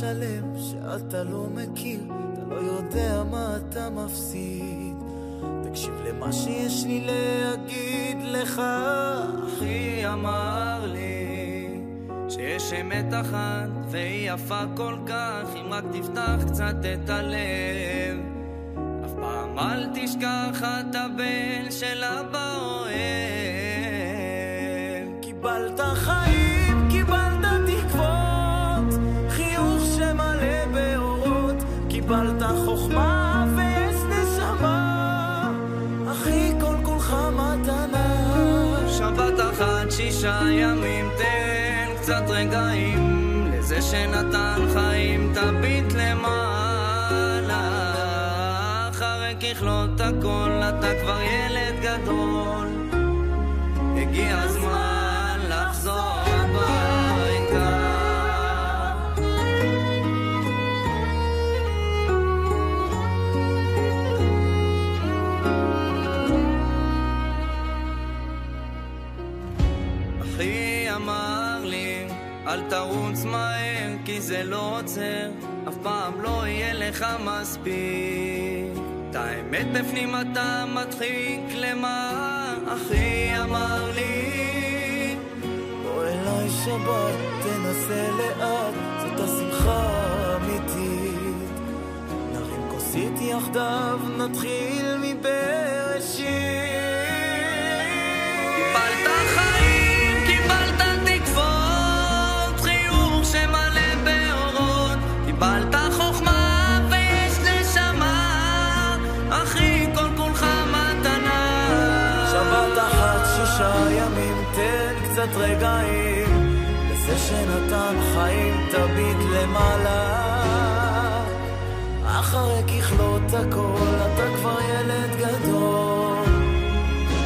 שלם שאתה לא מכיר, אתה לא יודע מה אתה מפסיד. תקשיב למה שיש לי להגיד לך. אחי אמר לי שיש אמת אחת והיא יפה כל כך אם רק תפתח קצת את הלב. אף פעם אל תשכח את הבן של אבא אוהב. קיבלת חיים, חוכמה ויש נשמה, אחי כל כולך מתנה. שבת אחת שישה ימים תן קצת רגעים לזה שנתן חיים תביט למעלה אחרי ככלות הכל אתה כבר ילד גדול אחי אמר לי, אל תרוץ מהר, כי זה לא עוצר, אף פעם לא יהיה לך מספיק. את האמת בפנים אתה מדחיק למה, אחי אמר לי. בוא אליי שבת, תנסה לאט, זאת השמחה האמיתית. נרים כוסית יחדיו, נתחיל מבראשית. שישה ימים, תן קצת רגעים לזה שנתן חיים, תביט למעלה. אחרי ככלות הכל, אתה כבר ילד גדול.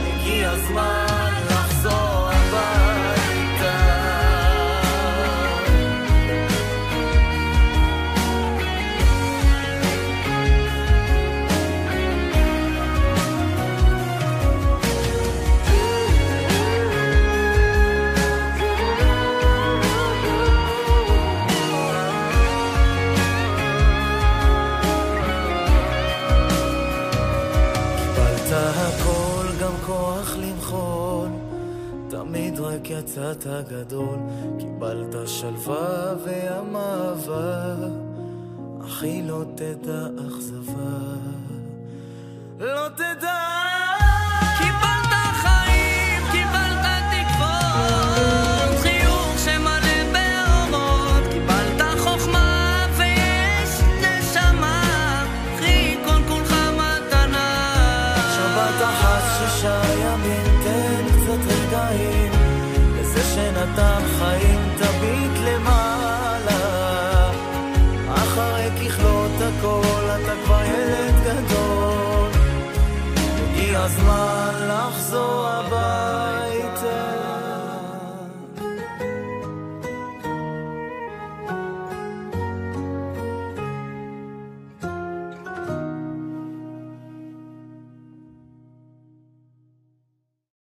הגיע הזמן קיבלת הכל, גם כוח למחול. תמיד רק יצאת גדול. קיבלת שלווה והמאהבה. אחי לא תדע אכזבה. נתן חיים תביט למעלה. אחרי ככלות הכל אתה כבר ילד גדול. הגיע הזמן לחזור הביתה.